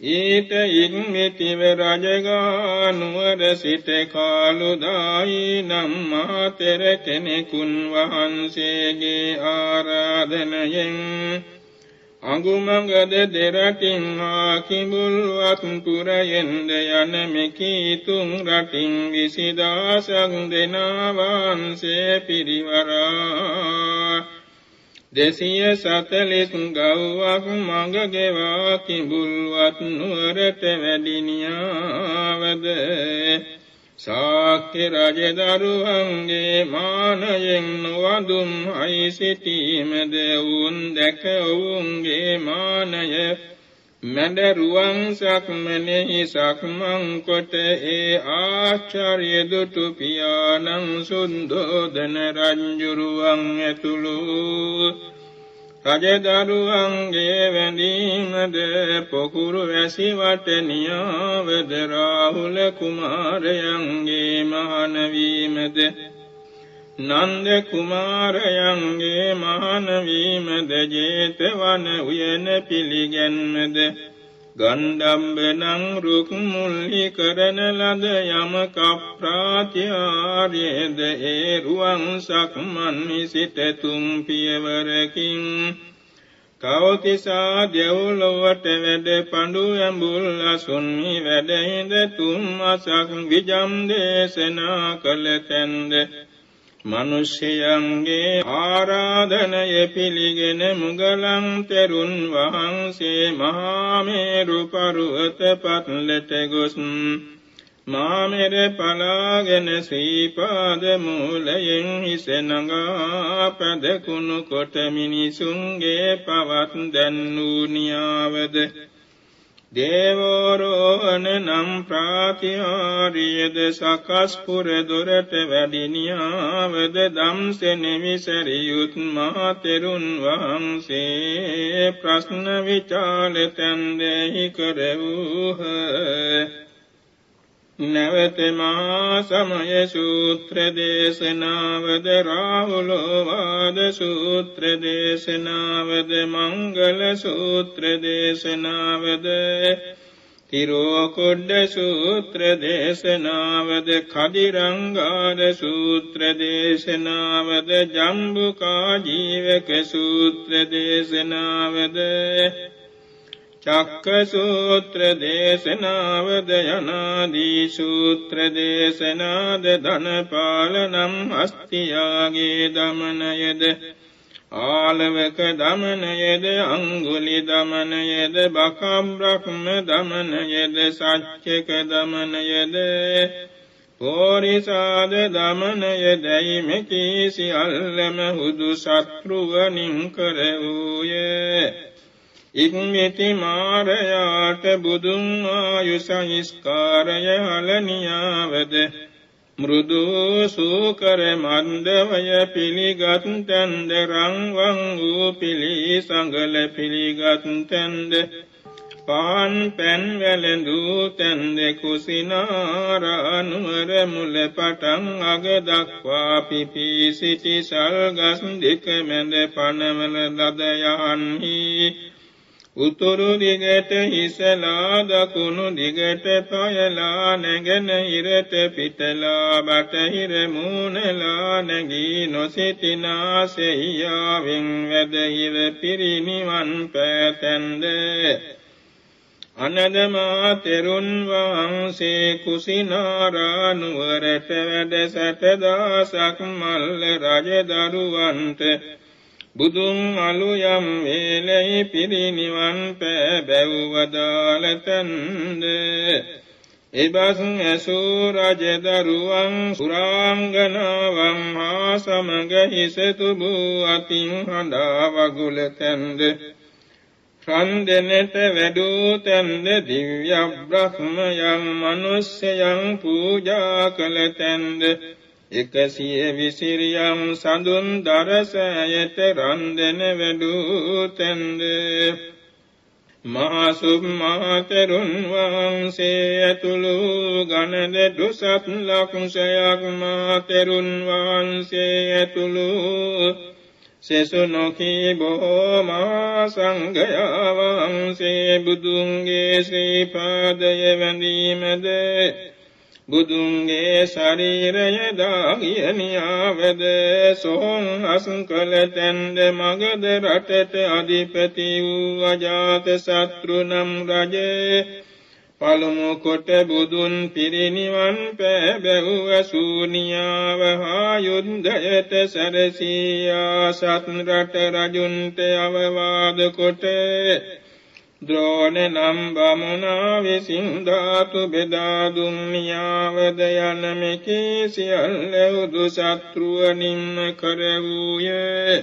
ඊට ඉක්මිතිව රජගා නුවර සිට කාලුදායි නම් මාතෙර කෙනෙකුන් වහන්සේගේ ආරාධනයෙන්. අඟුමඟද දෙරටින් හා කිඹුල්වත් පුරයෙන්ද යන මෙකීතුන් රටින් විසිදාසක් දෙනා වහන්සේ පිරිවරා. දෙසිය සතලිස් ගව්වක් මඟ ගෙවා කිඹුල්වත් නුවරට වැඩිනියාවද? සාක්‍ය රජදරුවන්ගේ මානයෙන් නොවදුම් අයි සිටීමද? වුන් දැක ඔවුන්ගේ මානය මැඩරුවන් සක්මනෙහි සක්මං කොට ඒ ආචාර්ය දුටු පියාණන් සුන්දෝදන රංජුරුවන් ඇතුළු රජදරුවන්ගේ වැඳීමද පොකුරු වැසි වටනියාවද රාහුල කුමාරයන්ගේ මහනවීමද නන්ද කුමාරයන්ගේ මහනවීමද ජේතවන උයන පිළිගැන්මද? ගණ්ඩම්බනං රුක් මුල්ලි කරන ලද යමක ප්‍රාත්‍යාර්යද ඒ රුවන් සක්මන් විසිට තුම් පියවරකින්. කවතිසා දෙව්ලොවට වැඩ පඬු ඇඹුල් අසුන්හි වැඩහිඳ තුම් අසක් විජම් දේශනා කළ තැන්ද? මිනිස්යන්ගේ ආරාධනය පිළිගෙන මුගලන් තෙරුන් වහන්සේ මහා මේරු පර්වත පත්ලට ගොස් මාමෙර පලාගෙන ශ්‍රීපාද මූලයෙන් හිස නඟා පැදකුණු කොට මිනිසුන්ගේ පවත් දැන්නූ නියාවද? දේවෝරෝහන නම් ප්‍රාතිහාරියද සකස්පුර දොරට වැඩිනියාවද දම්සෙන විසරියුත් මහතෙරුන් වහන්සේ ප්‍රශ්න විචාල තැන්දෙහි කරවූහ. නැවත මහා සමය සූත්‍ර දේශනාවද රාහුලෝවාද සූත්‍ර දේශනාවද මංගල සූත්‍ර දේශනාවද තිරෝකොඩ්ඩ සූත්‍ර දේශනාවද කදිරංගාද සූත්‍ර දේශනාවද ජම්බුකා ජීවක සූත්‍ර දේශනාවද චක්ක සූත්‍ර දේශනාවද යනාදී සූත්‍ර දේශනාද ධනපාලනම් හස්තියාගේ දමනයද? ආලවක දමනයද? අංගුලි දමනයද? බකම්බ්‍රහ්ම දමනයද? සච්චක දමනයද? පෝරිසාද දමනයදැයි මෙකී සියල්ලම හුදු සත්‍රුවනින් කරවූයේ. ඉක්මිති මාරයාට බුදුන් ආයු සංස්කාරය හලනියාවද මෘදු සූකර මන්දවය පිළිගත් තැන්ද රංවන් වූ පිළි සඟල පිළිගත් තැන්ද? පාන් පැන් වැළඳූ තැන්ද කුසිනාරානුවර මුල පටන් අග දක්වා පිපී සිටි සල්ගස් දෙක මැද පනවල ලද යහන්හි උතුරු දිගට හිසලා දකුණු දිගට පයලා නැගෙන ඉරට පිටලා බටහිර මූනලා නැගී නොසිටිනා සෙහියාවෙන් වැදහිර පිරිනිවන් පෑතැන්ද. අනදමා තෙරුන් වහන්සේ කුසිනාරා නුවරට වැඩ සැටදාසක් මල්ල රජදරුවන්ට බුදුන් අලුයම් වේලෙහි පිරිනිවන් පෑ බැව්වදාලතන්ද එබස් ඇසූ රජදරුවන් සුරාංගනාවන් හා සමග හිසතුබූ අතින් හඬා වගුල තැන්ද. රන්දෙනට වැඩූ තැන්ද දිව්‍ය බ්‍රහ්මයන් මනුස්සයන් පූජා කළ තැන්ද. එකසිය විසිරියම් සඳුන් දරසෑයට රන්දෙන වැඩූ තැන්ද මහසුබ් මහතෙරුන් වහන්සේ ඇතුළු ගණද දුසත් ලක්ෂයක් මහතෙරුන් වහන්සේ ඇතුළු සෙසු නොකී බොහෝ මහා සංඝයා වහන්සේ බුදුන්ගේ ශ්‍රී පාදය වැඳීමද බුදුන්ගේ ශරීරය දාගියනියාවද සොහොන් අසුකල තැන්ද මගද රටට අධිපති වූ අජාත සත්‍රු නම් රජේ පළමු කොට බුදුන් පිරිනිවන් පෑබැව් අසූනියාව හා යුද්ධයට සැරසීයා සත් රට රජුන්ට අවවාද කොට ද්‍රෝණ නම් බමුණා විසින් ධාතු බෙදා දුන්නියාවද යන මෙකී සියල්ල උදු සත්‍රුවනින්ම කරවූයේ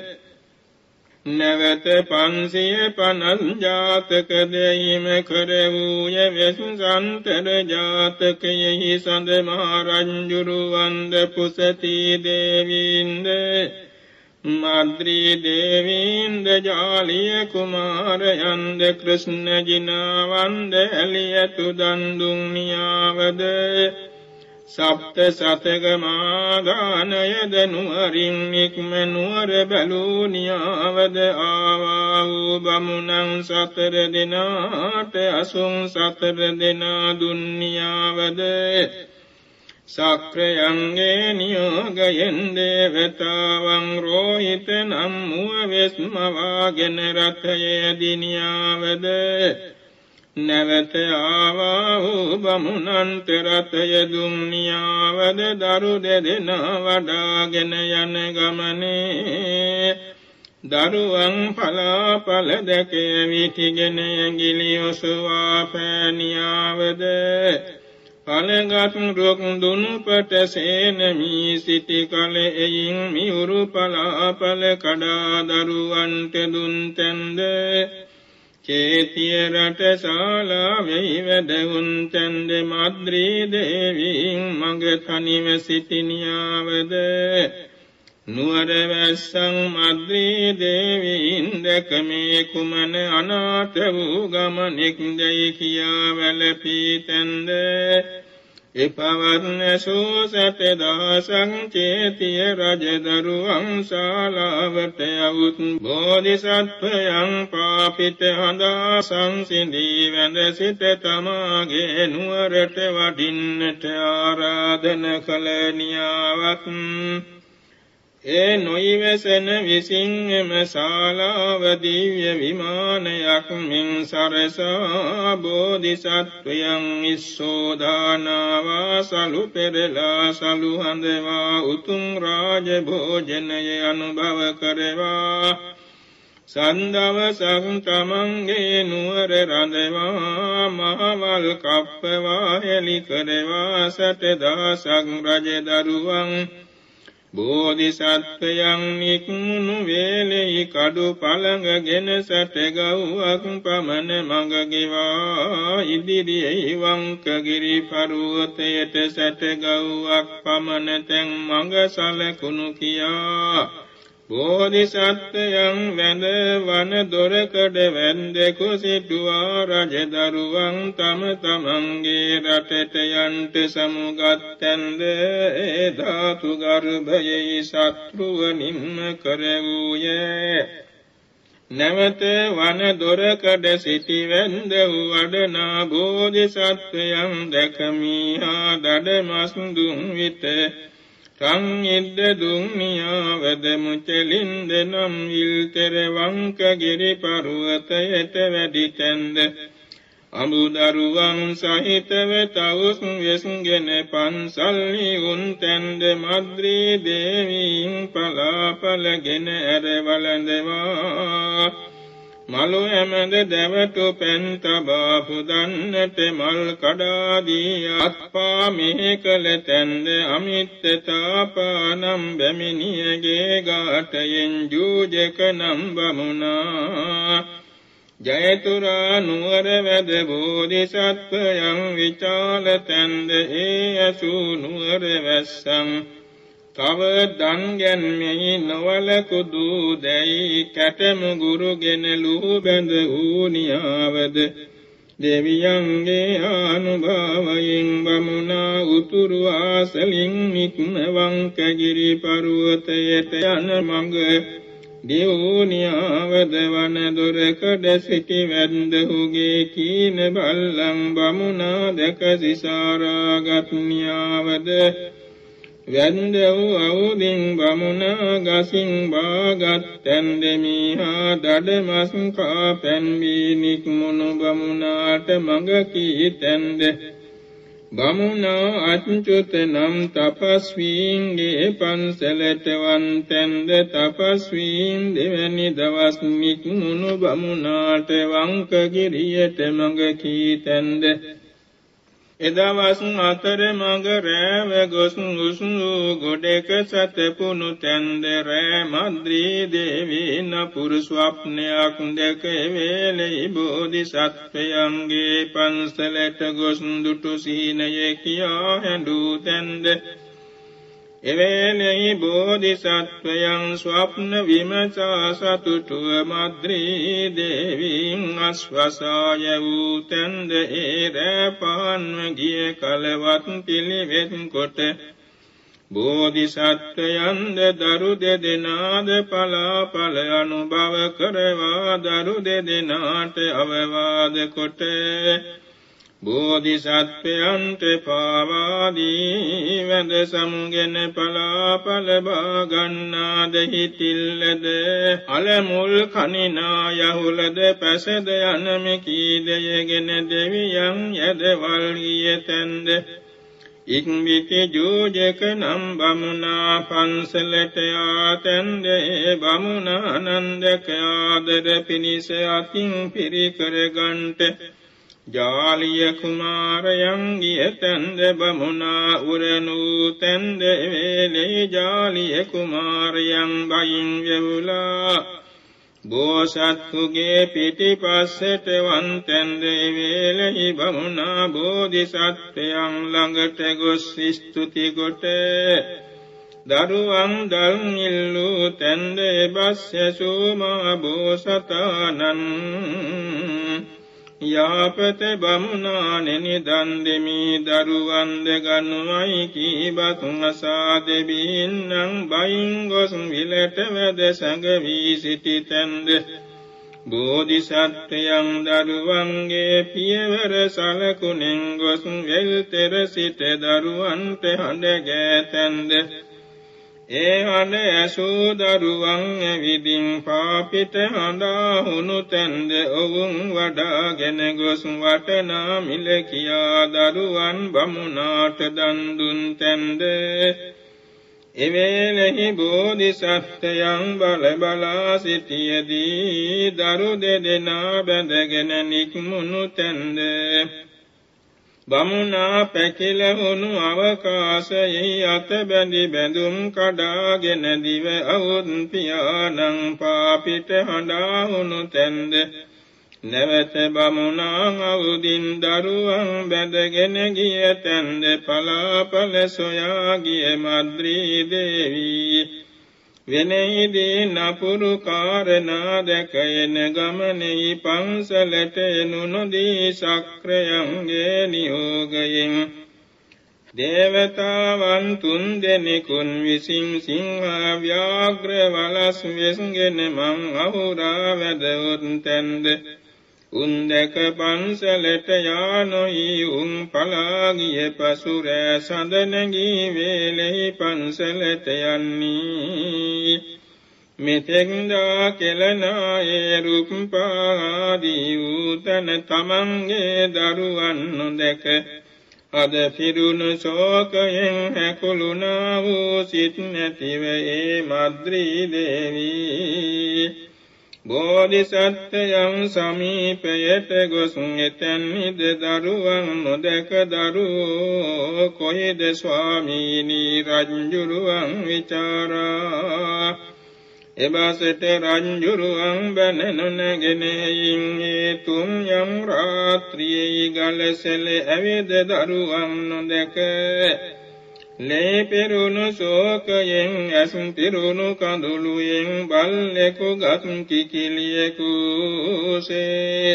නැවත පන්සිය පනස් ජාතක දෙයිම කරවූය වෙසන්තර ජාතකයෙහි සඳ මහරංජුරුවන්ද පුසති දේවීන්ද මද්‍රී දේවීන්ද ජාලිය කුමාරයන්ද කෘෂ්ණ ජිනාවන්ද ඇලියතු දන්දුන් නියාවද සප්ත සතක මාදානයද නුවරින් නික්ම නුවර බැලූ නියාවද? ආවා වූ බමුණන් සතර දෙනාට අසුන් සතර දෙනා දුන්නියාවද සක්‍රයන්ගේ නියෝගයෙන් දේවතාවන් රෝහිත නම් මුව වෙස්මවාගෙන රථයේ දිනියාවද? නැවත ආවා වූ බමුණන්ට රථය දුම්නියාවද දරු දෙදෙනා වඩාගෙන යන ගමනේ දරුවන් පලාපල දැකේ විටිගෙන ඇගිලි ඔසවා පෑනියාවද? පළගත් රුක් දුනුපට සේනමී සිටි කල එයින් මිවුරු පලාපල කඩා දරුවන්ට දුන් තැන්ද? චේතිය රට ශාලාවෙහි වැඩවුන් තැන්ද? මද්‍රී දේවීන් මඟ තනිව සිටිනියාවද නුවර වැස්සං මද්‍රී දේවීන් දැක මේ කුමන අනාථ වූ ගමනෙක් දැයි කියා වැළපී තැන්ද? එපවත්න සෝසත දහසං චේතිය රජදරුවන් ශාලාවට යවුත් බෝධිසත්වයන් පාපිත හඳා සංසිඳී වැඳ සිට තමාගේ නුවරට වඩින්නට ආරාධන කළ නියාවත් ඒ නොයිවසන විසින් එම ශාලාව දිව්‍ය විමානයක් මින් සරසා බෝධිසත්වයන් ඉස්සෝදානවා සලු පෙරලා සලු හඳවා උතුම් රාජ භෝජනය අනුභව කරවා. සන්දවසක් තමන්ගේ නුවර රඳවා මහවල් කප්පවා හෙළි කරවා සටදාසක් රජදරුවන් බෝධිසත්වයන් නික්මුණු වේලෙහි කඩු පළඟගෙන සැටගව්වක් පමණ මඟගෙවා. ඉදිරියෙහි වංකගිරි පරුවතයට සැටගව්වක් පමණ තැන් මඟ සලකුණු කියා. බෝධිසත්වයන් වැඳ වන දොරකඩ වැන්දෙකු සිටුවා රජදරුවන් තම තමන්ගේ රටට යන්ට සමුගත්තැන්ද? ඒ ධාතු ගර්භයෙහි සත්රුවනින්ම කරවූයේ. නැවත වන දොරකඩ සිටි වැන්ද වඩනා බෝධිසත්වයන් දැකමීහා දඩමස් දුන් විට සංයිද්ද දුම්නියාවද මුචලින්ද නම් විල්තර වංකගිරි පරුවතයට වැඩිතැන්ද අමුදරුවන් සහිතව තවුස් වෙස්ගෙන පන්සල්හි උන්තැන්ද මද්‍රී දේවීන් පලාපලගෙන ඇර වලඳවා මලු ඇමද දැවටු පැන් තබා පුදන්නට මල් කඩාදී අත්පා මෙහෙ කළ තැන්ද අමිත්තතාපානම් බැමිණියගේ ගාටයෙන් ජූජක නම් බමුණා ජයතුරා නුවර වැද බෝධිසත්වයන් විචාල තැන්ද ඒ ඇසූ නුවර වැස්සං තව දන්ගැන්මෙහි නොවලකුදු දැයි කැටමුගුරුගෙන ලුහු බැඳ වූනියාවද දෙවියන්ගේ ආනුභාවයෙන් බමුණා උතුරු ආසලින් නික්ම වංකගිරි පරුවතයට යන මඟ. දියුණියාවද වන දොරකඩ සිටි වැන්දහුගේ කීන බල්ලං බමුණා දැක සිසාරාගත් න්‍යාවද? වැන්ද වූ අවුදින් බමුණා ගසින් බාගත් තැන්දෙමිහා දඩමස් කා පැන්වී නික්මුණු බමුණාට මඟ කී තැන්ද. බමුණා අච්චුත නම් තපස්වීන්ගේ පන්සලට වන්තැන්ද තපස්වීන් දෙවැනි දවස් නික්මුණු බමුණාට වංකගිරියට මඟ කී තැන්ද. එදවස් අතර මඟ රෑව ගොස් උසුළු ගොඩෙක සතපුුණු තැන්ද රෑ මද්‍රී දේවී නපුරු ස්වප්නයක් දැක වේලෙයි බෝධි සත්වයන්ගේ පන්සලට ගොස් දුටු සීනය කියා හැඩූ තැන්ද එවේලෙහි බෝධිසත්වයන් ස්වප්න විමසා සතුටුව මද්‍රී දේවීන් අස්වසාය වූ තැන්ද ඒරෑ පාන්ව ගිය කලවත් පිළිවෙත් කොට බෝධිසත්වයන්ද දරු දෙදෙනාද පලාපල අනුභව කරවා දරු දෙදෙනාට අවවාද කොට බෝධිසත්වයන්ට පාවාදී වැඳ සමුගෙන පලාපල බාගන්නාද හිතිල්ලද? අලමුල් කනිනා යහුලද පැසද යනම කීදයගෙන දෙවියන් යදවල්ගිය තැන්ද? ඉක්විති ජෝජක නම් බමුණා පන්සලට ආතැන්ද ඒ බමුණානන්දක ආදර පිණිස අතින් පිරිකරගන්ට ජාලිය කුමාරයන් ගිය තැන්ද බමුණා උරනූ තැන්ද වේලේ ජාලිය කුමාරයන් බයින් වෙවුලා. බෝසත්තුගේ පිටිපස්සට වන්තැන්ද වේලෙහි බමුණා බෝධිසත්වයන් ළඟට ගොස් ස්තුති කොට. දරුවන් දල් ඉල්ලූ තැන්ද බස්සසූමා බෝසතානන් යාපත බමුණානෙනි දන් දෙමි දරුවන්ද ගනුවයි කීබත් අසා දෙබින්නම් බයින් ගොස් විලට වැද සැඟවී සිටි තැන්ද. බෝධිසත්වයන් දරුවන්ගේ පියවර සලකුණෙන් ගොස් වෙල්තෙර සිට දරුවන්ට හඬගෑ තැන්ද. ඒ හඬ ඇසූ දරුවන් ඇවිදින් පාපිට හඬා හුණු තැන්ද ඔවුන් වඩාගෙන ගොස් වටනා මිල කියා දරුවන් බමුණාට දන්දුන් තැන්ද. එවේලෙහි බෝධිසත්වයන් බල බලා සිටියදී දරු දෙදෙනා බැඳගෙන නික්මුණු තැන්ද. බමුණා පැකිලහුණු අවකාශයෙහි අත බැඳි බැඳුම් කඩාගෙන දිව අවුත් පියානං පාපිට හඬාහුණු තැන්ද? නැවත බමුණා අවුදින් දරුවන් බැඳගෙන ගිය තැන්ද? පලාපල සොයා ගිය මද්‍රී දේවී වෙනෙහිදී නපුරු කාරණා දැකයන ගමනෙහි පන්සලට එනු නොදී සක්‍රයන්ගේ නියෝගයෙන්. දේවතාවන් තුන් දෙනෙකුන් විසින් සිංහා ව්‍යාග්‍ර වලස් වෙස්ගෙන මං අහුරා වැදවොත් තැන්ද. උන්දක පන්සලට යානොයි උන් පලාගිය පසුරෑ සඳනගී වේලෙහි පන්සලට යන්නේ. මෙතෙක්දා කෙලනායේ රුප්පාදී වූතන තමන්ගේ දරුවන් නොදැක අද පිරුණු ශෝකයෙන් හැකුළුණා වූ සිත් නැතිව ඒ මද්‍රී දේවී. බෝධිසත්වයන් සමීපයට ගොස් එතැන්හිද දරුවන් නොදැක දරුවෝ කොහෙද ස්වාමීනී රජ්ජුරුවන් විචාරා? එබසට රංජුරුවන් බැනනු නැගෙනයින් ඒ තුම් යම් රාත්‍රියෙහි ගලසෙල ඇවිද දරුවන් නොදැක. ලේ පෙරුණු ශෝකයෙන් ඇසුම් පිරුණු කඳුළුයෙන් බල්ලෙකු ගත් කිකිලියෙකුසේ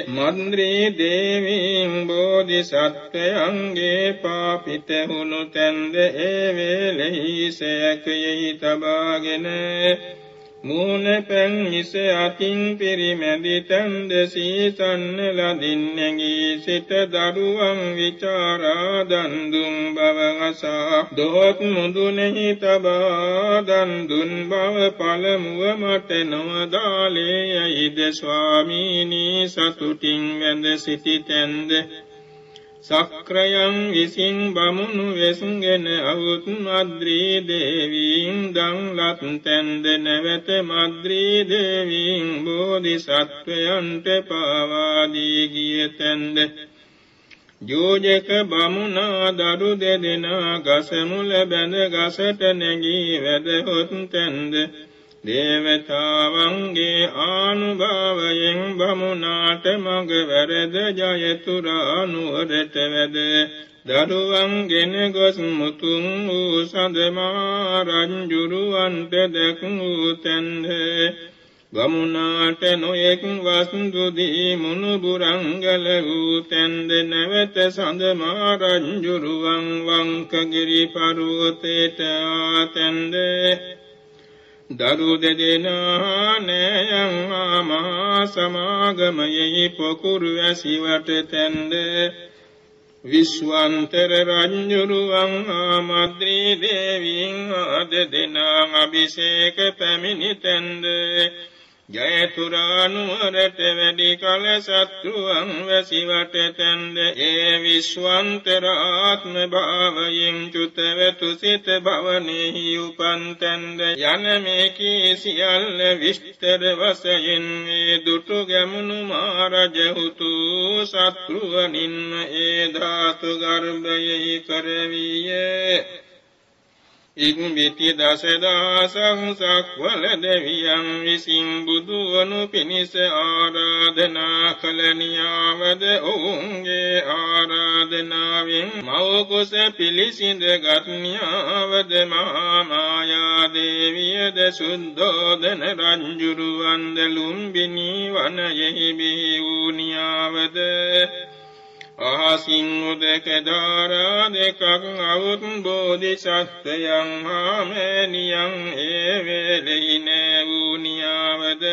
මන්ද්‍රී දේවීන් බෝධිසත්වයන්ගේ පාපිත හුණු තැන්ද ඒ වේලෙහි සෑකයෙහි තබාගෙන මූණ පැන් මිස අතින් පිරිමැදි තැන්ද සීසන්න ලදින් නැගී සිට දරුවන් විචාරා දන් දුන් බව අසා. දොහොත් මුදුනෙහි තබා දන් දුන් බව පළමුව මට නොවදාලේ යයිද ස්වාමීනි සතුටින් වැඳ සිටිතැන්ද සක්‍රයන් විසින් බමුණු වෙසුගෙන අවුත් මද්‍රී දේවීන් දන් ලත් තැන්ද නැවත මද්‍රී දේවීන් බෝධිසත්වයන්ට පාවාදී ගිය තැන්ද. යෝජක බමුණා දරු දෙදෙනා ගසමුල බැඳ ගසට නැගී වැදහොත් තැන්ද. දේවතාවන්ගේ ආනුභාවයෙන් බමුණාට මඟ වැරද ජයතුරා නුවරට වැද. දරුවන් ගෙන ගොස් මුතුන් වූ සඳමා රංජුරුවන්ට දැක්වූ තැන්ද. ගමුණාට නොයෙක් වස්තු දී මුණුබුරංගල වූ තැන්ද. නැවත සඳමා රංජුරුවන් වංකගිරි පරුවතේට ආතැන්ද දරු දෙදෙනා නෑයන් මහා සමාගමයෙහි පොකුරු ඇසිවට තැන්ද. විශ්වන්තර රංජුරුවන් ආමද්‍රී දේවීන් ආද දෙනා අභිෂේක පැමිණි තැන්ද. ජයතුරානුවරට වැඩි කල සත්තුවන් වැසිවට තැන්ද ඒ විශ්වන්තරාත්ම භාවයෙන් චුතවතු සිත භවනෙහි උපන් තැන්ද යන මේකී සියල්ල විස්තර වසයෙන් ඒ දුටු ගැමුණු මාරජහුතු සත්රුවනින්ම ඒ ධාතු ගර්භයෙහි කරවීය. ඉක්බිති දසදාසං සක්වල දෙවියන් විසින් බුදුවනු පිණිස ආරාධනා කළ නියාවද ඔවුන්ගේ ආරාධනාවෙන් මවකුස පිළිසිඳ ගත්නියාවද මහාමායා දේවියද සුද්ධෝදන රංජුරුවන්ද ලුම්බිනී වනයෙහි බිහි වූ නියාවද ආසින් උදක ධාරා දෙකක් අවුත් බෝධිසත්වයන් හාමෑනියන් ඒ වේලෙහි නෑ වූ නියාවද?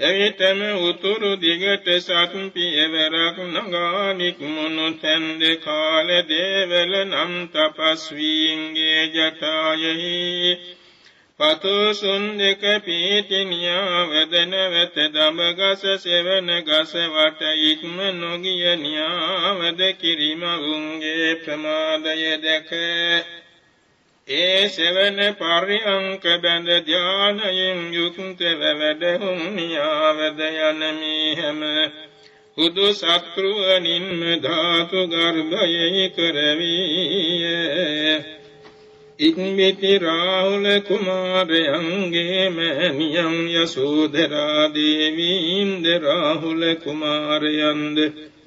එවිටම උතුරු දිගට සත් පියවරක් නගානික් මුණු තැන්ද කාල දේවල නම් තපස්වීන්ගේ ජටායෙහි පතුසුන් දෙක පීතිනියාවද නැවත දඹගස සෙවන ගස වට ඉක්ම නොගිය නියාවද කිරිමවුන්ගේ ප්‍රමාදය දැක. ඒ සෙවන පර්යංක බැඳ ධානයෙන් යුක්තව වැඩහුම් නියාවද යන මේ හැම හුදු සත්‍රුවනින්ම ධාතු ගර්භයෙහි කරවීය. ඉක්බිති රාහුල කුමාරයන්ගේ මෑණියන් යසෝදරා දේවීන්ද රාහුල කුමාරයන්ද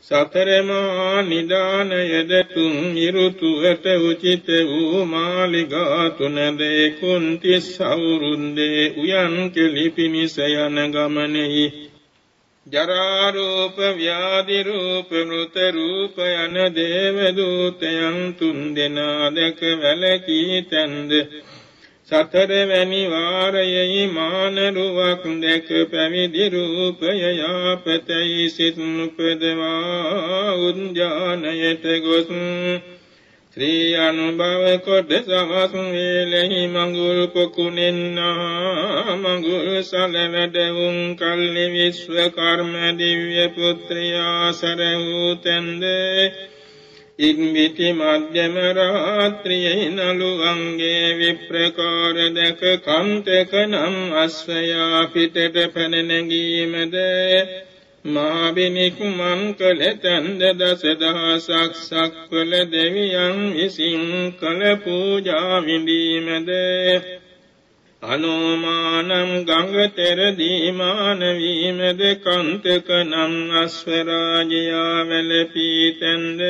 සතරමා නිදානයද තුන් ඉරුතුවට උචිත වූ මාලිගා තුනද කුන්තිස් අවුරුන්දේ උයන් කෙලි පිණිස යන ගමනෙහි ජරා රූප ව්‍යාධි රූප මෘත රූප යන දේව දූතයන් තුන් දෙනා දැක වැළකී තැන්ද? සතරවැනි වාරයෙහි මානරුවක් දැක පැවිදි රූපය යාපතයි සිත් උපදවා උද්‍යානයට ගොස් ශ්‍රී අනුභව කොට සවස් වේලෙහි මඟුල් පොකුණෙන්නා මඟුල් සලවැඩවුන් කල්ලි විශ්වකර්ම දිව්‍ය පුත්‍රයා සර වූ තැන්ද. ඉක්බිති මධ්‍යම රාත්‍රියෙහි නළුවන්ගේ විප්‍රකාර දැක කන්තක නම් අස්වයා පිටට පැන නැගීමද. මාබිනික් මං කළ තැන්ද දස දහසක් සක්වල දෙවියන් විසින් කළ පූජා විඳීමද? අනෝමානම් ගංග තෙර දීමාන වීමද? කන්තක නම් අස්වරාජයා වැළපී තැන්ද?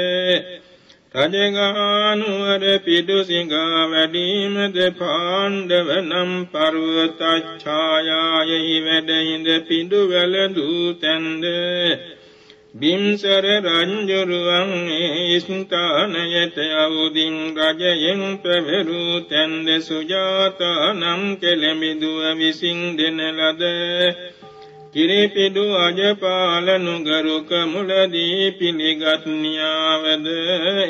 රජගානුවර පිඩු සිඟා වැඩීමද පාණ්ඩව නම් පර්වතච්ඡායායෙහි වැඩහිඳ පිඩු වැළඳූ තැන්ද. බිම්සර රංජුරුවන් ඒ ස්ථානයට අවුදින් රජයෙන් පැවරු තැන්ද සුජාතා නම් කෙළමිදුව විසින් දෙන ලද කිරිපිඩු අජපාල නුගරුක මුලදී පිළිගත් න්‍යාවද?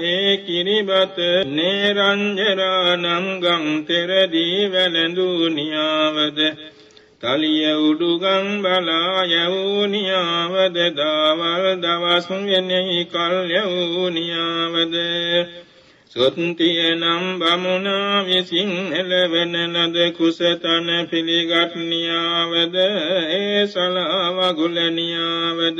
ඒ කිරිබත නේරංජරා නම් ගම් තෙරදී වැළඳු න්‍යාවද? තලිය උඩුගම් බලා යවූ න්‍යාවද? දාවල් දවස් වෙනෙහි කල් යවූ න්‍යාවද? සොත්තිය නම් බමුණා විසින් එළවෙන ලද කුසතන පිළිගත් නියාවද? ඒ සලාවගුල නියාවද?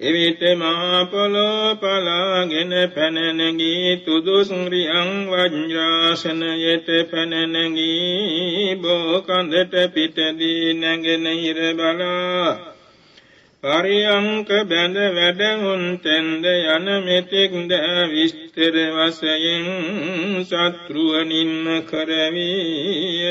එවිට මහා පොළොව පලාගෙන පැනනගී තුදුස්රියං වජ්‍රාසනයට පැනනගී බෝකඳට පිටදී නැගෙන ඉර බලා පරියංක බැඳ වැඩහුන් තැන්ද යන මෙතෙක්ද විස්තර වසයෙන් සත්‍රුවනින්ම කරවීය.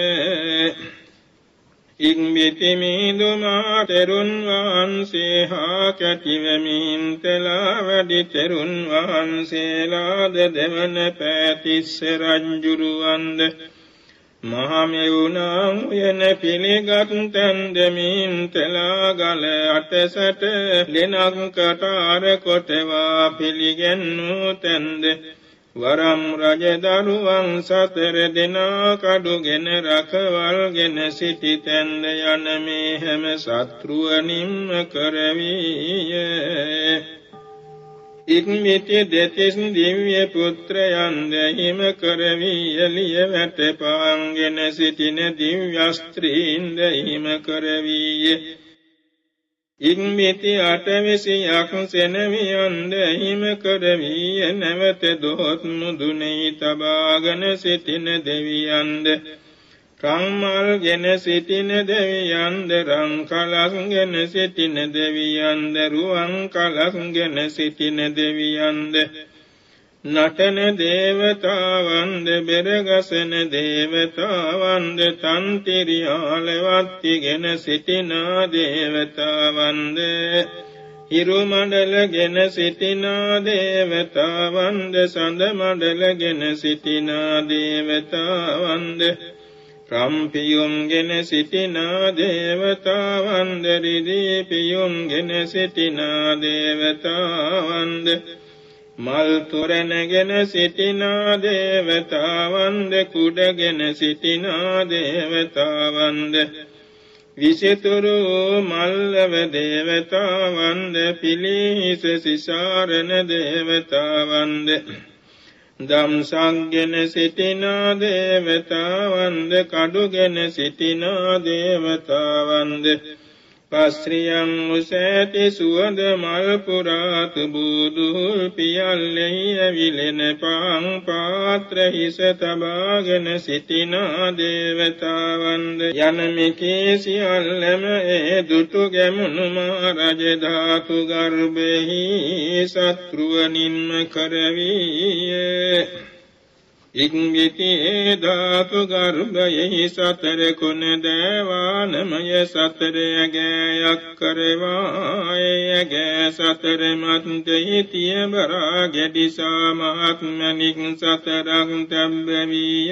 ඉක්බිතිමිදුමා තෙරුන් වහන්සේ හා කැටිවමින් තෙලා වැඩි තෙරුන් වහන්සේලාද දෙවන පැතිස්ස රංජුරුවන්ද මහමෙවුනා උයන පිළිගත් තැන්දමින් තෙලාගල අටසට ලෙනක් කටාර කොටවා පිළිගැන්නූ තැන්ද වරම් රජදරුවන් සතර දෙනා කඩුගෙන රකවල්ගෙන සිටි තැන්ද යන මේ හැම සත්‍රුවනින්ම කරවීය. ඉක්මිති දෙතිස් දිව්‍ය පුත්‍රයන්ද හිම කරවී එලිය වැට පාංගෙන සිටින දිව්‍යස්ත්‍රීන්ද හිම කරවීය ඉක්මිති අටවිසියක් සෙනවියන්ද හිම කරවීය නැවත දොහොත් මුදුනෙහි තබාගෙන සිටින දෙවියන්ද රංමල් ගෙන සිටින දෙවියන්ද රං කලස් ගෙන සිටින දෙවියන්ද රුවන් කලස් ගෙන සිටින දෙවියන්ද නටන දේවතාවන්ද බෙරගසන දේවතාවන්ද තන්තිරියාලවත්ති ගෙන සිටිනා දේවතාවන්ද හිරු මඩල ගෙන සිටිනා දේවතාවන්ද සඳ මඩල ගෙන සිටිනා දේවතාවන්ද රම්පියුම්ගෙන සිටිනා දේවතාවන්ද රිදීපියුම්ගෙන සිටිනා දේවතාවන්ද. මල් තොරණගෙන සිටිනා දේවතාවන්ද කුඩගෙන සිටිනා දේවතාවන්ද. විසිතුරු මල්ලව දේවතාවන්ද පිළිහිස සිසාරණ දේවතාවන්ද. දම්සක්ගෙන සිටිනා දේවතාවන්ද කඩුගෙන සිටිනා දේවතාවන්ද පස්ත්‍රියම් උසෑති සුවඳ මල් පුරාත බූදුහුල් පියල්ලෙහි ඇවිලෙන පාං පාත්‍ර හිස තබාගෙන සිටිනා දේවතාවන්ද. යනමිකේ සියල්ලම ඒ දුටු ගැමුණු මා රජධාතු ගර්භෙහි සත්‍රුවනින්ම කරවීය. ඉක්ගිති ඒ ධාතු ගර්භයෙහි සතර කුණ දේවානමය සතර ඇගෑයක් කරවා ඇගෑ සතර මත්තෙහි තිය බරා ගැඩිසා මහත්මනික් සතරක් තැබ්බවීය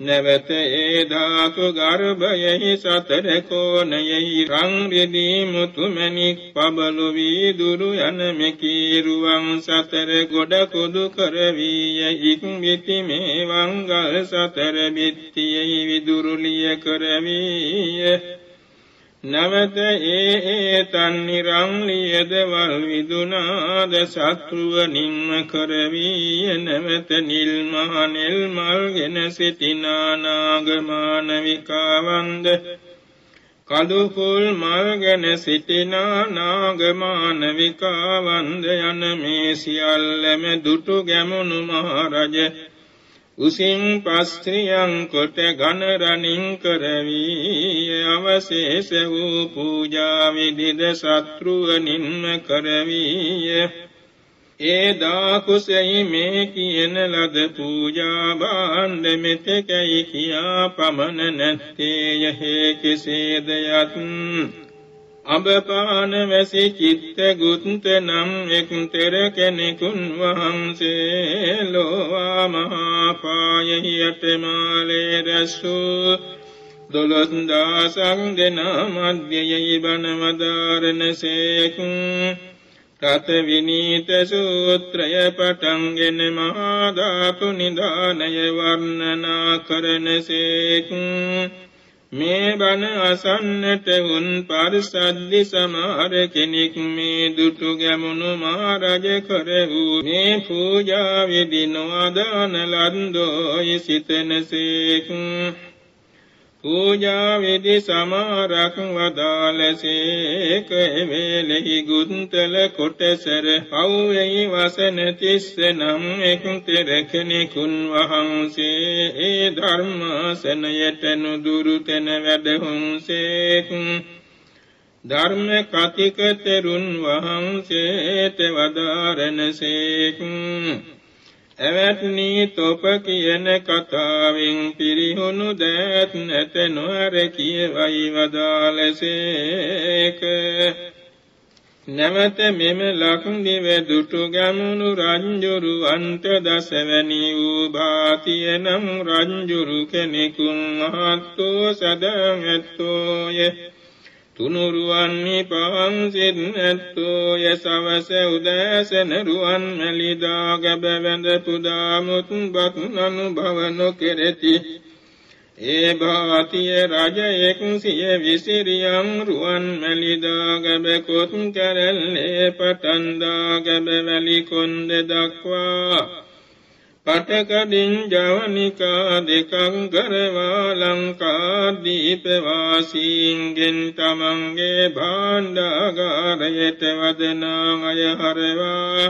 නැවත ඒ ධාතු ගර්භයෙහි සතර කෝණයෙහි රං රිදී මුතුමැණික් පබළු වී දුරු යන මෙකීරුවන් සතර ගොඩ කුදු කරවීය. ඉක්මිති මේ වංගල් සතර බිත්තියෙහි විදුරුලිය කරවීය. නවත ඒ ඒ තන්නිරංලියද වල් විදුනාද සත්‍රුවනින්ම කරවීය. නැවත නිල්මහ නෙල්මල්ගෙන සිටිනා නාගමානවිකාවන්ද කදුකුල් මල්ගෙන සිටිනා නාගමානවිකාවන්ද යන මේ සියල්ලම දුටු ගැමුණු මහරජ උසින් පස්ත්‍රියං කොට ගණරණින් කරවී අවශේෂ වූ පූජා විදිද සත්‍රුවනින්ම කරවීය. ඒ දාකුසෙහි මේ කියන ලද පූජා භාණ්ඩ මෙතෙකයි කියා පමණ නැත්තේ යහේ කෙසේද යත් අබපාන වැසි චිත්ත ගුත්ත නම් එක්තර කෙනෙකුන් වහන්සේ ලෝවා මහා පායෙහි අටමාලේ රැස්සූ. දොළොස් දාසක් දෙනා මධ්‍යයෙහි බණවදාරණසේකුන් රත විනීත සූත්‍රය පටන්ගෙන මහා ධාතු නිදානය වර්ණනා කරනසේකුන් මේ බණ අසන්නට උන් පරිසද්දි සමහර කෙනෙක් මේ දුටු ගැමුණු මහරජ කර වූ මේ පූජා විදි නොඅදාන ලන්දෝයි සිතනසේක් පූජා විදි සමාරක් වදාලසේක වේලෙහි ගුන්තල කොටසර පව්වෙහි වසන තිස්ස නම් එක් තෙරකෙනෙකුන් වහන්සේ ඒ ධර්මාසනයට නුදුරු තැන වැඩහුන්සේක් ධර්ම කතික තෙරුන් වහන්සේට වදාරනසේක් එවැත්නි තොප කියන කතාවෙන් පිරිහුණු දෑත් නැත නොහැර කියවයි වදාලසේක නැවත මෙම ලක්දිව දුටු ගැමුණු රංජුරු අන්ත දසවැනි වූ භාතිය නම් රංජුරු කෙනෙකුන් මහත්තෝ සදමැත්තෝය තුනුරුවන්හි පහන්සිත් ඇත්තෝ යසවස උදෑසන රුවන් මැලිදා ගැබ වැඳ පුදාමුත් බත් අනුභව නොකෙරෙති. ඒ භාතිය රජයෙක් සිය විසිරියම් රුවන් මැලිදා ගැබ කොත් කැරල්ලේ පටන්දා ගැබ වැලි කොන්ද දක්වා පටකඩින් ජවනිකා දෙකක් කරවා ලංකාදීප වාසීන්ගෙන් තමන්ගේ භාණ්ඩාගාරයට වදනා අය හරවා.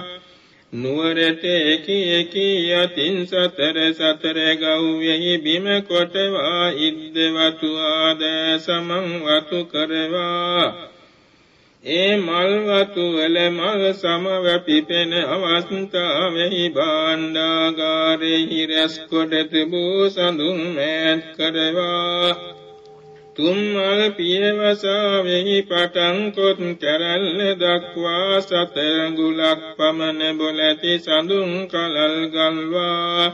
නුවරට එකී එකී අතින් සතර සතර ගව්යෙහි බිම කොටවා ඉද්ද වතු ආද සමන් වතු කරවා. ඒ මල් වතු වල මල් සමව පිපෙන අවස්ථාවෙහි භාණ්ඩාගාරෙහි රැස් කොට තිබූ සඳුන් මෑත් කරවා. තුම් මල් පියවසාවෙහි පටන් කොට කැරල්ල දක්වා සතරඟුලක් පමණ බොලැති සඳුන් කලල් ගල්වා.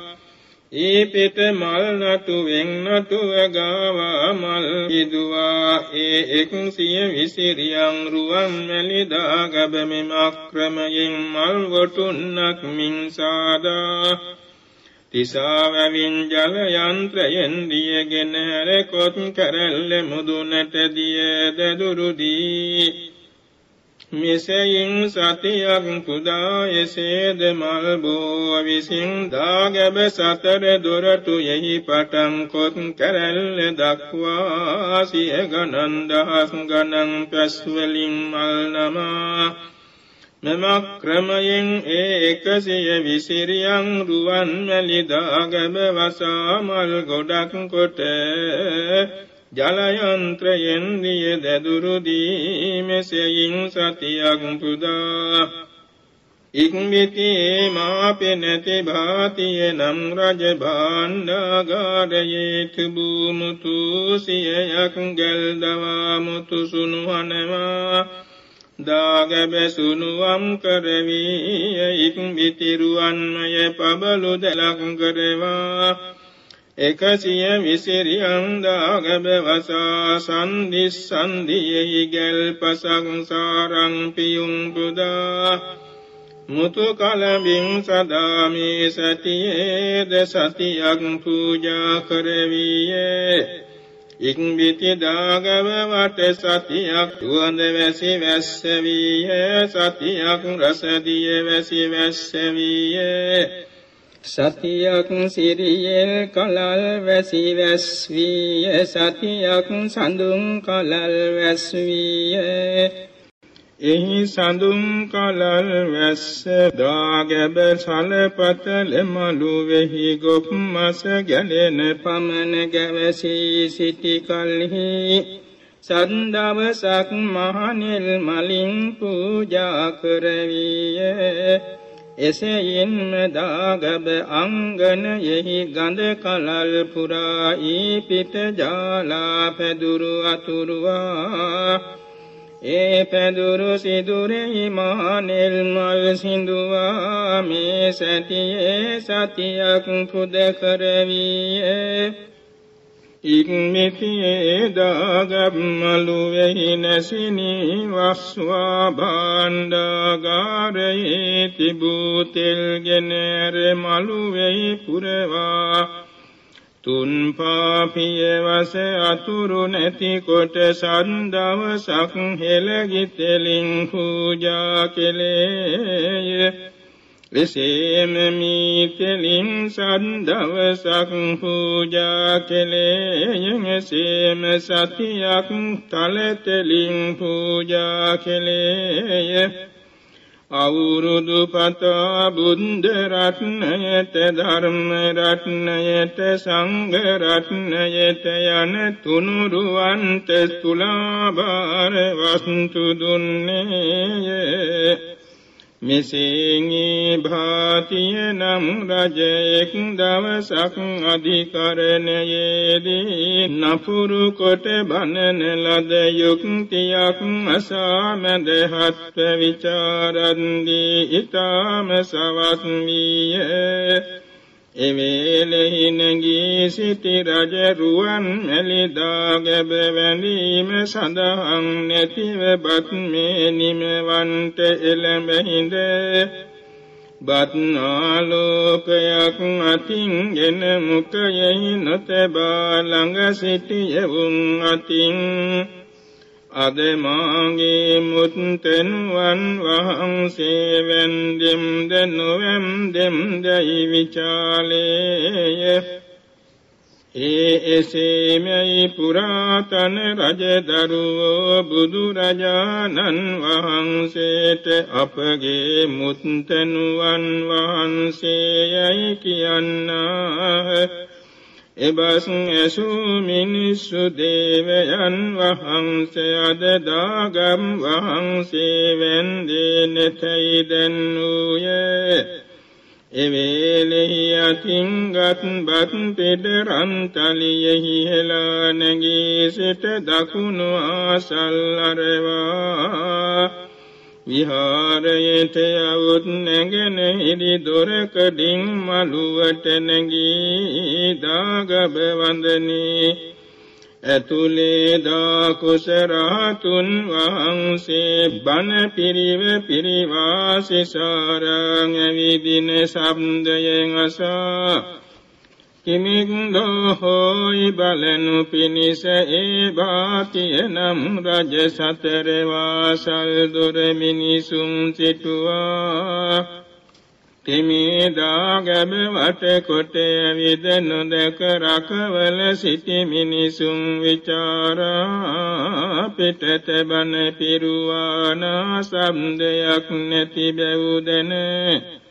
ඒ පෙත මල් නටුවෙන් නටුව ගාවා මල් ඉදුවා ඒ එක්සිය විසිරියන් රුවන් මැලි දාගබමෙම අක්‍රමයෙන් මල් වොටුන්නක් මින් සාදා. තිසාවැවින් ජල යන්ත්‍රයෙන් දියගෙන හැරකොත් කරල්ල මුදුනට දිය දැදුරුදී මෙසැයින් සතියක් පුදා එසේද මල් බෝ විසින් දාගැබ සතර දොරටු යෙහි පටන් කොත් කැරැල්ල දක්වා සිය ගණන් දහස් ගණන් පැස්වලින් මල් නමා. මෙම ක්‍රමයෙන් ඒ එකසිය විසිරියන් රුවන් මැලි දාගැබ වසා මල් ගොඩක් කොට ජලයන්ත්‍රයෙන් දිය දැදුරුදී මෙසෙයින් සතියක් පුදා. ඉක්මිති මාපෙ නැති භාතිය නම් රජ භාණ්ඩාගාරයේ තිබූ මුතු සියයක් ගැල් දවා මුතු සුනුහනවා දාගැබ සුනුවම් කරවී ඉක්මිතිරුවන්මය පබලු දලක් කරවා. එකසිය විසිරියන්දාගබ වසා සන්දිස් සන්දියෙහි ගැල් පසක් සාරං පියුම් පුදා. මුතු කලබින් සදාමී සතියේද සතියක් පූජා කරවීයේ. ඉක්බිති දාගව වට සතියක් තුවඳ වැසි වැස්සවීය. සතියක් රසදිය වැසි වැස්සවීය. සතියක් සිරියෙල් කලල් වැසි වැස්වීය සතියක් සඳුන් කලල් වැස්වීය එහි සඳුන් කලල් වැස්ස දාගැබ සලපතල මලු වෙහි ගොප් මස ගැලෙන පමණ ගැවසී සිටි කල්හි. සන්දවසක් මහනෙල් මලින් පූජා කරවීය. එසේයින්ම දාගබ අංගනයෙහි ගඳ කලල් පුරා ඊ පිට ජාලා පැදුරු අතුරුවා. ඒ පැදුරු සිදුරෙහි මහනෙල් මල් සිඳුවා. මේ සැටියේ සතියක් පුද කරවීයේ. ඉක්මිතියේ දාගම්මලුවෙහි නැසිනි වස්වා භාණ්ඩාගාරයේ තිබූ තෙල්ගෙන ඇර මලුවෙහි පුරවා. තුන් පාපියවස අතුරු නැති කොට සන්දවසක් හෙළගිතෙලින් පූජා කෙලේය. එසේම මීතෙලින් සන්දවසක් පූජා කෙලේය එසේම සතියක් තලතෙලින් පූජා කෙලේය. අවුරුදු පතා බුද්ධ රත්නයට ධර්ම රත්නයට සංඝ රත්නයට යන තුනුරුවන්ත තුලාභාර වස්තු දුන්නේය. මෙසේගේ භාතිය නම් රජයෙක් දවසක් අධිකරණයේදී නපුරු කොට බනන ලද යුක්තියක් අසා මැදහත්ව විචාරන්දී ඊටම සවත් වීය. එවේලෙහි නැගී සිටි රජ රුවන් මැලිදා ගැබ වැඳීම සඳහන් නැතිව බත් මේ නිමවන්ට එළඹ හිඳ බත් ආලෝකයක් අතින්ගෙන මුඛයෙහි නොතබා ළඟ සිටියවුන් අතින් අද මාගේ මුත්තෙන්වන් වහන්සේ වැන්දෙම්ද නොවැම්දෙම්දයි විචාලේය. ඒ එසේමයි පුරාතන රජදරුවෝ බුදුරජාණන් වහන්සේට අපගේ මුත්තෙනුවන් වහන්සේයයි කියන්නාහ. එබස් ඇසූ මිනිස්සු දේවයන් වහන්සේ අදදාගම් වහන්සේ වැන්දේ නැතයි දැන්නූයේ එවේලෙහි අතිංගත් බත් පෙඩ රන්තලියෙහි හෙලා නැගී සිට දකුණු ආසල් අරවා. විහාරයට යවුත් නැගෙන හිරි දොරකඩින් මළුවට නැගී දාගබ වන්දනී. ඇතුලේ දාකුස රහතුන් වහන්සේ බණ පිරිව පිරිවාසිසාරං ඇවිදින සබ්දයෙන් අසා කිමින්දෝ හෝයි බලනු පිණිස ඒ භාතිය නම් රජ සතර වාසල් දොර මිනිසුන් සිටුවා. තිමේදා ගැබ වට කොට ඇවිද නොදක රකවල සිටි මිනිසුන් විචාරා. පිටත බන පිරුවානා සම්දයක් නැති බැවුදනේ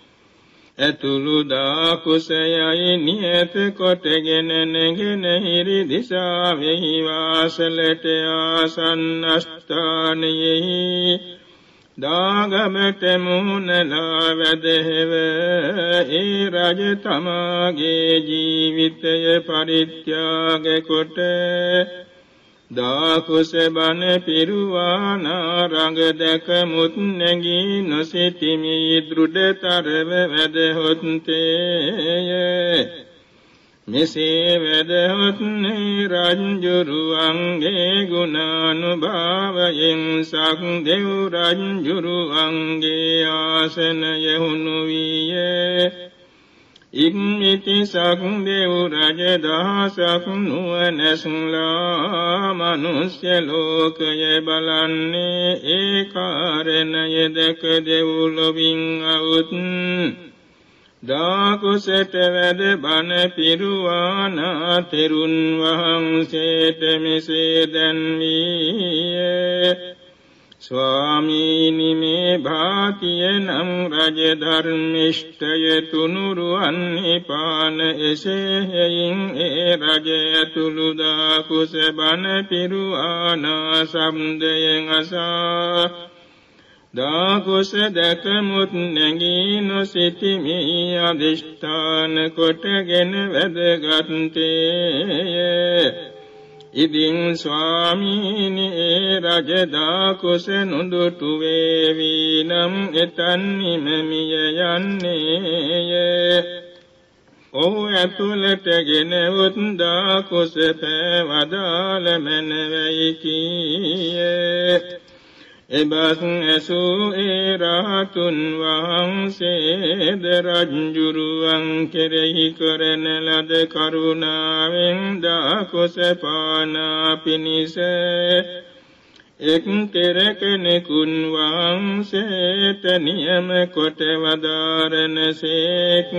ඇතුළු දාකුසයයි නියත කොටගෙන නැගෙන හිරි දිසාවෙහි වාසලට ආසන්නස්ථානයෙහි දාගමට මුහුණලා වැදහෙව. ඒ රජ තමාගේ ජීවිතය පරිත්‍යාග කොට දාකුස බන පිරුවානා රඟ දැක මුත් නැගී නොසිටිමි දෘඩතරව වැදහොත්තේය මෙසේ වැදහොත් රංජුරුවන්ගේ ගුණානුභාවයෙන් සක් දෙව් රංජුරුවන්ගේ ආසනයහුණු වීයේ. ඉක්මිති සක්දෙව් රජ දහසක් නුවනැසුලා මනුස්්‍ය ලෝකය බලන්නේ ඒ කාරණය දැක දෙවුලොවින් අවුත්. දාකුසට වැඩ බණ පිරුවානා තෙරුන් වහන්සේට මෙසේ දැන්වීය. ස්වාමීනි මේ භාතිය නම් රජ ධර්මිෂ්ඨය තුනුරුවන් පාන එසේහෙයින් ඒ රජ ඇතුළු දාකුස බණ පිරුආනා සම්දයෙන් අසා. දාකුස දැකමුත් නැගී නොසිටිමි අධිෂ්ඨාන කොටගෙන වැදගත්තේය ඉදින් ස්වාමීනි ඒ රජදා කුස නුදුටු වේවි නම් එතන් නිමමිය යන්නේය. ඔහු ඇතුළට ගෙන උත්දා කුස පැවදාල මැනවයි කීයේ. එබත් ඇසූ ඒ රහතුන් වහන්සේද රජ්ජුරුවන් කෙරෙහි කරන ලද කරුණාවෙන් දාකොස පානා පිණිස. එක් තෙරකෙනෙකුන් වහන්සේට නියම කොට වදාරනසේක්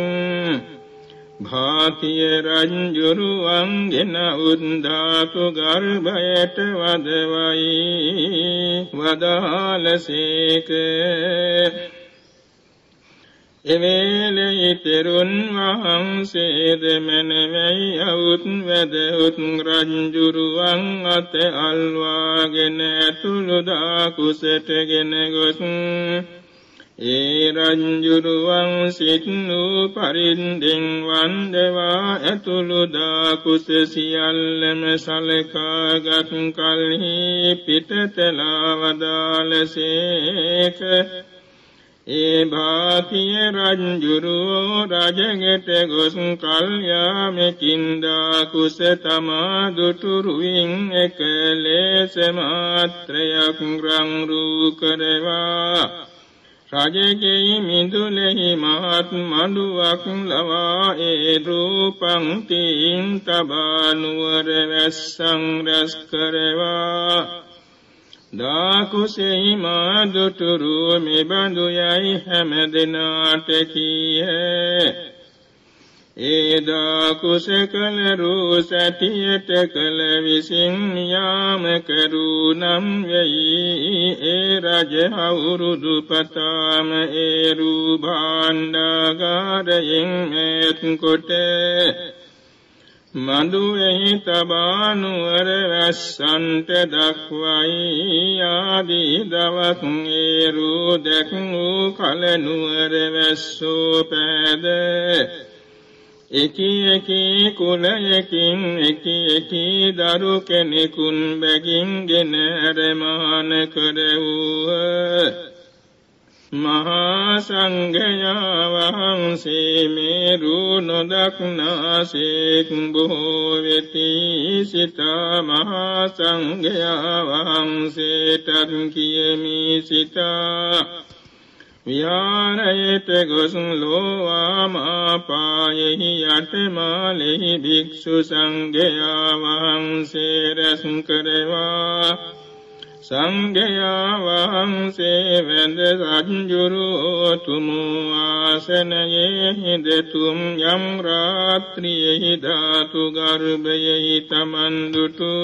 භාතිය රංජුරුවන්ගෙන උන්දාතු ගර්භයට වදවයි. වදාලසේක එවේලෙහි තෙරුන් වහන්සේද මැනවැයි අවුත් වැදඋත් රංජුරුවන් අත අල්වාගෙන ඇතුළුදා කුසටගෙන ගොතුන් ඒ රංජුරුවන් සිත්නූ පරින්දෙන් වන්දවා ඇතුළුදා කුස සියල්ලම සලකාගත් කල්හි පිටතලාවදාලසේක ඒ භාතිය රංජුරුවෝ රජගෙට ගොස් කල්යාමකින්දා කුස තමා දුටුරුවින් එක ලේස මාත්‍රයක් රංරූ කරවා රජගෙයි මිදුලෙහි මහත් මඩුවක් ලවා ඒ රූපංතින් තබා නුවර වැස්සං රැස් කරවා. දාකුසෙහි මාදුටුරු මෙබඳු යයි හැම දෙනාට කීයේ ඒදා කුස කල රූ සැටියට කල විසින් යාම කරූ නම් වෙයි. ඒ රජ අවුරුදු පතාම ඒ රූ භාණ්ඩාගාරයෙන් මේත් කොට මඳුෙහි තබානුවර වැස්සන්ට දක්වයි. ආදී දවක් ඒ රූ දැක් වූ කල නුවර වැස්සෝ පෑද එකී එකී කුලයකින් එකී එකී දරු කෙනෙකුන් බැගින්ගෙන රමාන කරවූහ. මහා සංඝයා වහන්සේ මේරු නොදක්නාසේක් බොහෝ වෙති සිතා මහා සංඝයා වහන්සේටත් කියමි සිතා. විහාරයට ගොස් ලෝවාමාපායෙහි යටමාලෙහි භික්ෂු සංඝයා වහන්සේ රැස් කරවා. සංඝයා වහන්සේ වැඳ රජ්ජුරුතුමු ආසනයේ හිදතුම් යම් රාත්‍රියෙහි ධාතු ගර්භයෙහි තමන් දුටු.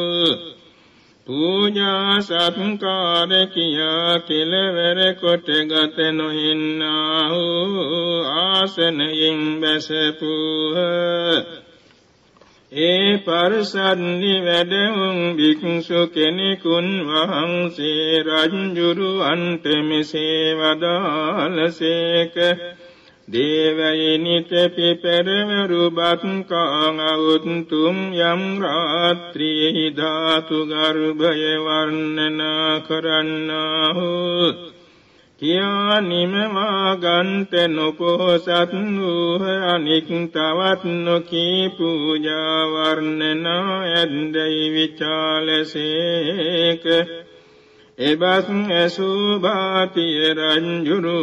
පූජා සත්කාර කියා කෙලවර කොට ගත නොහින්නා වූ ආසනයෙන් බැසපුහ. ඒ පරසන්නි වැඩවුම් භික්ෂු කෙනෙකුන් වහන්සේ රජ්ජුරු අන්ට මෙසේ වදාලසේක දේවයිනිත පිපෙරවරු බත්කාං අවුත්තුම් යම් රාත්‍රියෙහි ධාතු ගර්භය වර්ණනා කරන්නාහු කියා නිමවා ගන්ත නොපොහසත් වූහ අනික් තවත් නොකී පූජා වර්ණනා ඇද්දයි විචාලසේක. එබත් ඇසූ භාතිය රංජුරු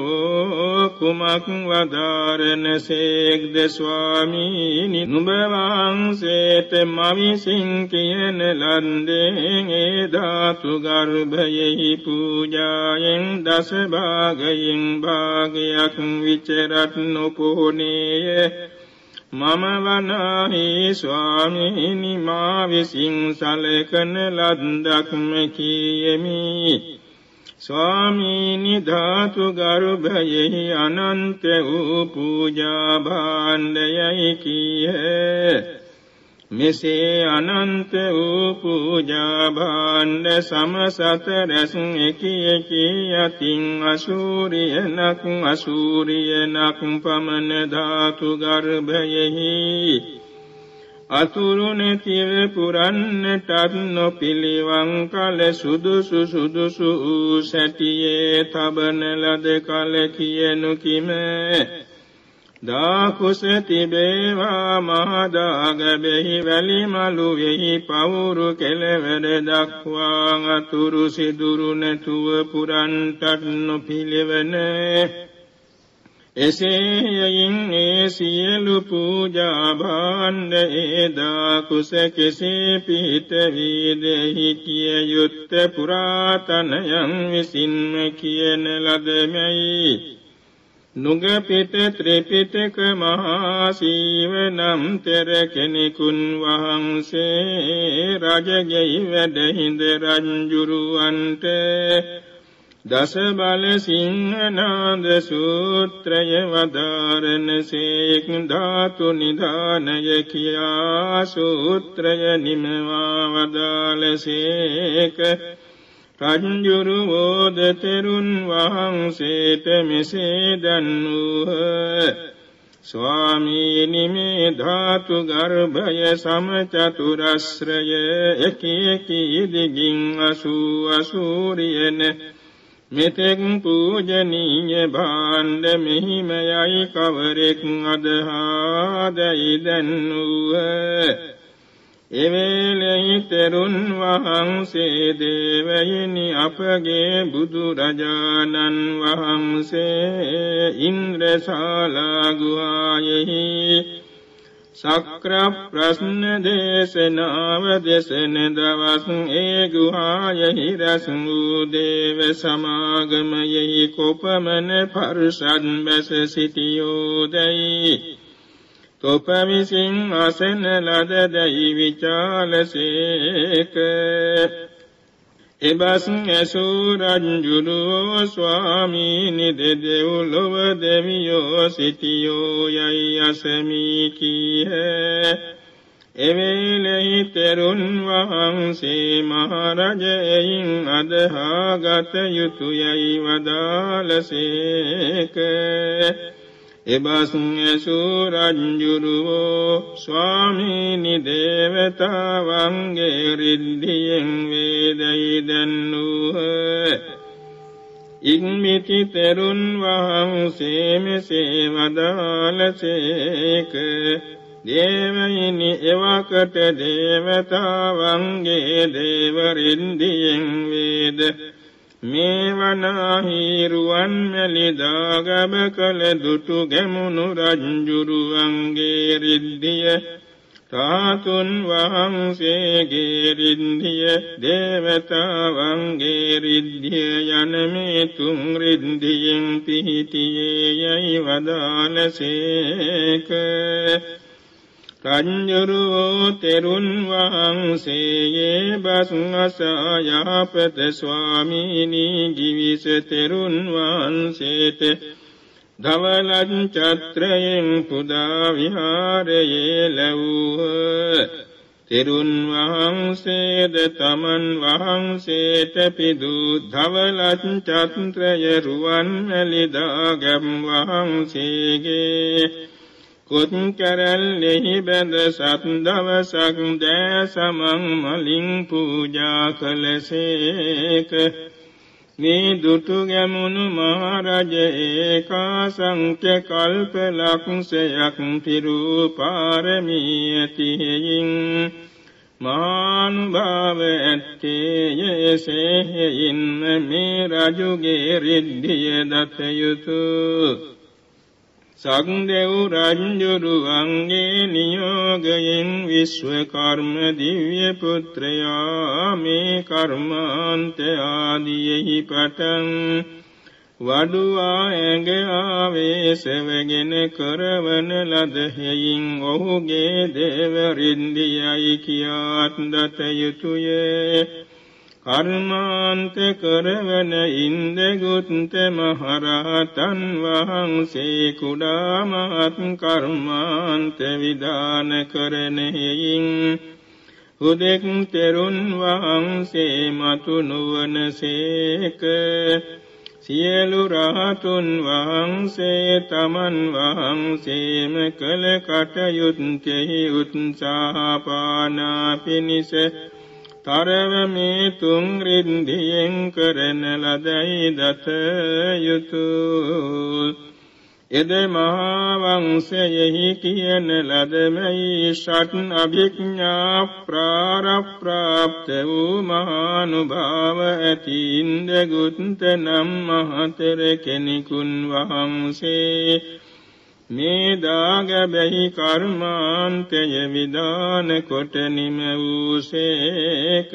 කුමක් වදාරනසේක්ද ස්වාමීනි? නුඹ වහන්සේට මවිසින් කියන ලන්දෙන් ඒ ධාතු ගර්භයෙහි පූජායෙන් දස භාගයෙන් භාගයක් විචරත් නොපෝනේය. මම වනාහි ස්වාමීනි මා විසින් සලකන ලද්දක්ම කියමි ස්වාමීනි ධාතු ගර්භයෙහි අනන්ත වූ පූජා භාණ්ඩයයි කීහ. මෙසේ අනන්ත වූ පූජා භාණ්ඩ සමසත රැස් එකි එකි යතින් අසූරියනක් අසූරියනක් පමණ ධාතු ගර්භයෙහි. අතුරු නැතිව පුරන්නටත් නොපිළිවන් කල සුදුසු සුදුසු වූ සැටියේ තබන ලද කල කියනු කිම. දාකුස තිබේවා මහදාගබෙහි වැලි මලු වෙහි පවුරු කෙලවර දක්වා අතුරු සිදුරු නැතුව පුරන්ටත් නොපිළිවනේ. එසේයයින් ඒ සියලු පූජා භාණ්ඩ ඒදා කුස කෙසේ පිහිට වීදෙහි කිය යුත්ත පුරාතනයන් විසින්ම කියන ලදමැයි නුගපිට ත්‍රිපිටක මහා සීව නම් තෙර කෙනෙකුන් වහන්සේ රජගෙයි වැඩ හිඳ රංජුරුවන්ට දස බල සිංහනාද සූත්‍රය වදාරන සේක් ධාතු නිධානය කියා සූත්‍රය නිමවා වදාලසේක රංජුරු වෝද තෙරුන් වහන්සේට මෙසේ දන්වූහ ස්වාමීනි මේ ධාතු ගර්භය සමචතුරස්රය එක එක දිගින් අසූ අසූරියන. මෙතෙක් පූජනීය භාණ්ඩ මෙහිමයයි කවරෙක් අදහාදයි දැන්වුව එවේලෙහි තෙරුන් වහන්සේ දේවයිනි අපගේ බුදුරජාණන් වහන්සේ ඉන්ද්‍රශාලා ගුහායෙහි සක්‍ර ප්‍රශ්න දේශනාව දෙසන දවස් ඒ ගුහායෙහි රැස් වූ දේව සමාගමයෙහි කොපමණ පර්ෂත් බැස සිටියෝදැයි තොප විසින් අසන ලදදැයි විචාලසේක එබස්න් ඇසූ රංජුරුවෝ ස්වාමීනි දෙදෙව්ලොව දෙවියෝ සිටියෝ යයි අසමී කීහ. එවේලෙහි තෙරුන් වහන්සේ මහරජයින් අදහාගත යුතුයයි වදාලසේක එබසුන් ඇසූ රංජුරුවෝ ස්වාමීනි දේවතාවන්ගේ රිද්ධියෙන් වේදයි දැන්නූහ. ඉක්මිති තෙරුන් වහන්සේ මෙසේ වදාලසේක දේවයිනි එවකට දේවතාවන්ගේ දේවරින්දියෙන් වේද මේ වනාහිරුවන් මැලිදාගබ කළ දුටු ගැමුණු රංජුරුවන්ගේ රිද්ධිය තාතුන් වහන්සේගේ රිද්ධිය දේවතාවන්ගේ රිද්ධිය යන මේ තුන් රිද්ධියෙන් පිහිටියේ යයි වදාලසේක රංජුරුවෝ තෙරුන් වහන්සේයේ බස්නසා යහපත ස්වාමීනී ගිවිස තෙරුන් වහන්සේට දවලන් චත්‍රයෙන් පුදා විහාරයේ ලැවූහ තෙරුන් වහන්සේද තමන් වහන්සේට පිදූ ධවලත් චත්‍රය රුවන් ඇලිදා ගැම් වහන්සේගේ කුත් කැරල්ලෙහි බැඳ සත් දවසක් දෑ සමන් මලින් පූජා කළසේක මේ දුටු ගැමුණු මහරජ ඒකා සංඛ්‍ය කල්ප ලක්ෂයක් පිරූ පාරමී ඇතිහෙයින් මානුභාව ඇත්තේ යසෙහින්ම මේ රජුගේ රිද්ධිය දත යුතුය සක්දෙව් රංජුරුවන්ගේ නියෝගයෙන් විශ්වකර්ම දිව්‍ය පුත්‍රයා මේ කර්මාන්ත ආදියෙහි පටන් වඩුවා ඇඟ ආවේශවගෙන කරවන ලද හෙයින් ඔහුගේ දේවරින්දියයි කියාත් දත යුතුයේ. කර්මාන්ත කරවන ඉන්දගුත්ත මහරහතන් වහන්සේ කුඩා මහත් කර්මාන්ත විධාන කරන හේයින් හුදෙක් තෙරුන් වහන්සේ මතු නුවනසේක සියලු රහතුන් වහන්සේ තමන් වහන්සේම කළ කටයුත්තෙහි උත්සාහපානා පිණිස තරව මේ තුන් රින්දියෙන් කරන ලදයි දත යුතුය එද මහා වංශයෙහි කියන ලදමයි ෂට් අභිඥා ප්‍රාරප්‍රාප්ත වූ මහානුභාව ඇති ඉන්දගුත්ත නම් මහතර කෙනෙකුන් වහන්සේ මේ දාගබැහි කර්මාන්තය විදාන කොට නිම වූසේක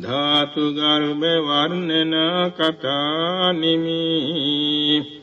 ධාතු ගර්භ වර්ණනා කතා නිමි.